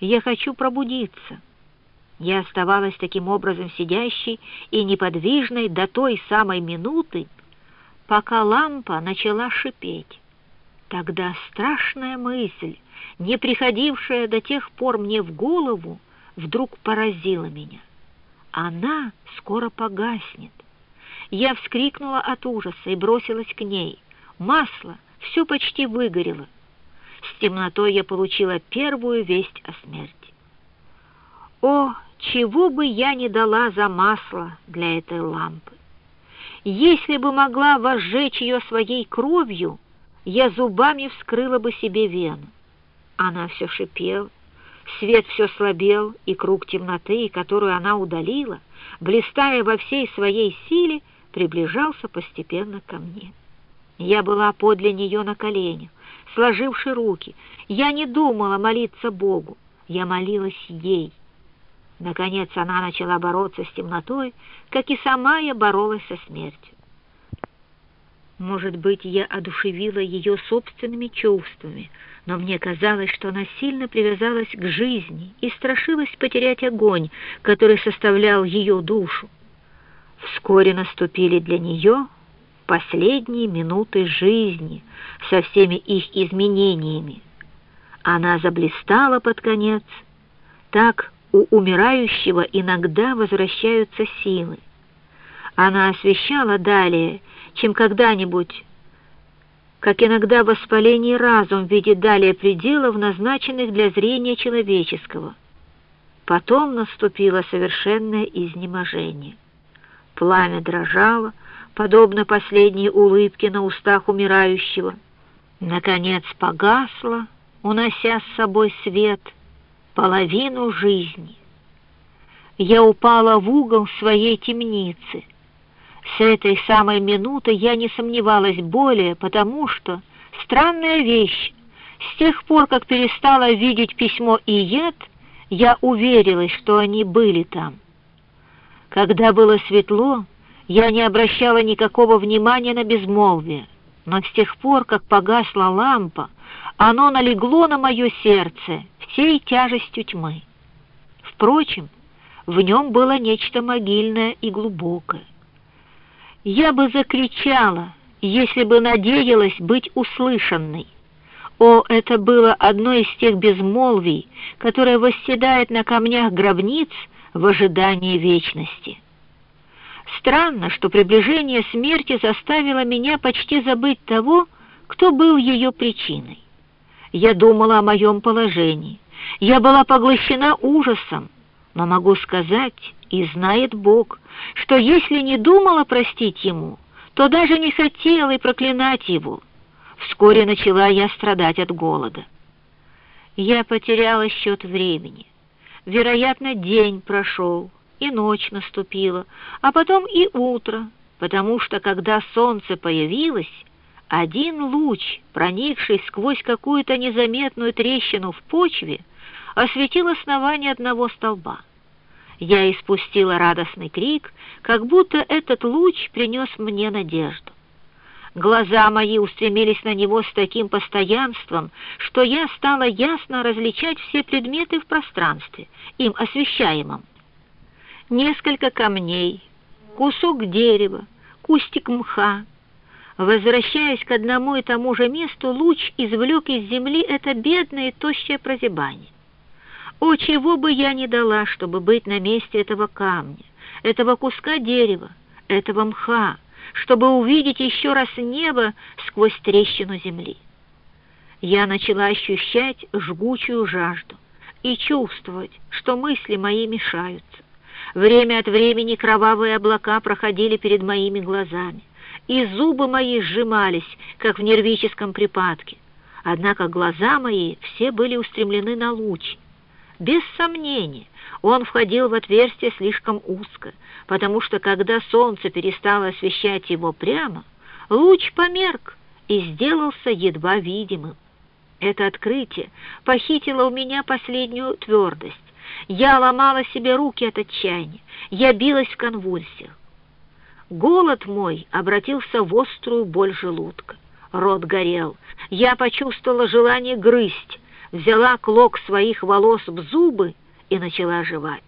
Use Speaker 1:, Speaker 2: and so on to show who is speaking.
Speaker 1: Я хочу пробудиться. Я оставалась таким образом сидящей и неподвижной до той самой минуты, пока лампа начала шипеть. Тогда страшная мысль, не приходившая до тех пор мне в голову, вдруг поразила меня. Она скоро погаснет. Я вскрикнула от ужаса и бросилась к ней. Масло, все почти выгорело. Темнотой я получила первую весть о смерти. О, чего бы я не дала за масло для этой лампы! Если бы могла возжечь ее своей кровью, я зубами вскрыла бы себе вену. Она все шипела, свет все слабел, и круг темноты, которую она удалила, блистая во всей своей силе, приближался постепенно ко мне. Я была подле нее на коленях, сложивши руки. Я не думала молиться Богу, я молилась ей. Наконец она начала бороться с темнотой, как и сама я боролась со смертью. Может быть, я одушевила ее собственными чувствами, но мне казалось, что она сильно привязалась к жизни и страшилась потерять огонь, который составлял ее душу. Вскоре наступили для нее последние минуты жизни со всеми их изменениями. Она заблистала под конец. Так у умирающего иногда возвращаются силы. Она освещала далее, чем когда-нибудь, как иногда воспаление разум видит далее пределов, назначенных для зрения человеческого. Потом наступило совершенное изнеможение. Пламя дрожало, подобно последней улыбке на устах умирающего. Наконец погасло, унося с собой свет, половину жизни. Я упала в угол своей темницы — с этой самой минуты я не сомневалась более, потому что, странная вещь, с тех пор, как перестала видеть письмо и яд, я уверилась, что они были там. Когда было светло, я не обращала никакого внимания на безмолвие, но с тех пор, как погасла лампа, оно налегло на мое сердце всей тяжестью тьмы. Впрочем, в нем было нечто могильное и глубокое. Я бы закричала, если бы надеялась быть услышанной. О, это было одно из тех безмолвий, которое восседает на камнях гробниц в ожидании вечности. Странно, что приближение смерти заставило меня почти забыть того, кто был ее причиной. Я думала о моем положении. Я была поглощена ужасом, но могу сказать, и знает Бог, что если не думала простить ему, то даже не хотела и проклинать его. Вскоре начала я страдать от голода. Я потеряла счет времени. Вероятно, день прошел, и ночь наступила, а потом и утро, потому что, когда солнце появилось, один луч, проникший сквозь какую-то незаметную трещину в почве, осветил основание одного столба. Я испустила радостный крик, как будто этот луч принес мне надежду. Глаза мои устремились на него с таким постоянством, что я стала ясно различать все предметы в пространстве, им освещаемом. Несколько камней, кусок дерева, кустик мха. Возвращаясь к одному и тому же месту, луч извлек из земли это бедное и тощее прозябание. О, чего бы я не дала, чтобы быть на месте этого камня, этого куска дерева, этого мха, чтобы увидеть еще раз небо сквозь трещину земли. Я начала ощущать жгучую жажду и чувствовать, что мысли мои мешаются. Время от времени кровавые облака проходили перед моими глазами, и зубы мои сжимались, как в нервическом припадке. Однако глаза мои все были устремлены на луч — без сомнения, он входил в отверстие слишком узко, потому что когда солнце перестало освещать его прямо, луч померк и сделался едва видимым. Это открытие похитило у меня последнюю твердость. Я ломала себе руки от отчаяния, я билась в конвульсиях. Голод мой обратился в острую боль желудка. Рот горел, я почувствовала желание грызть, взяла клок своих волос в зубы и начала жевать.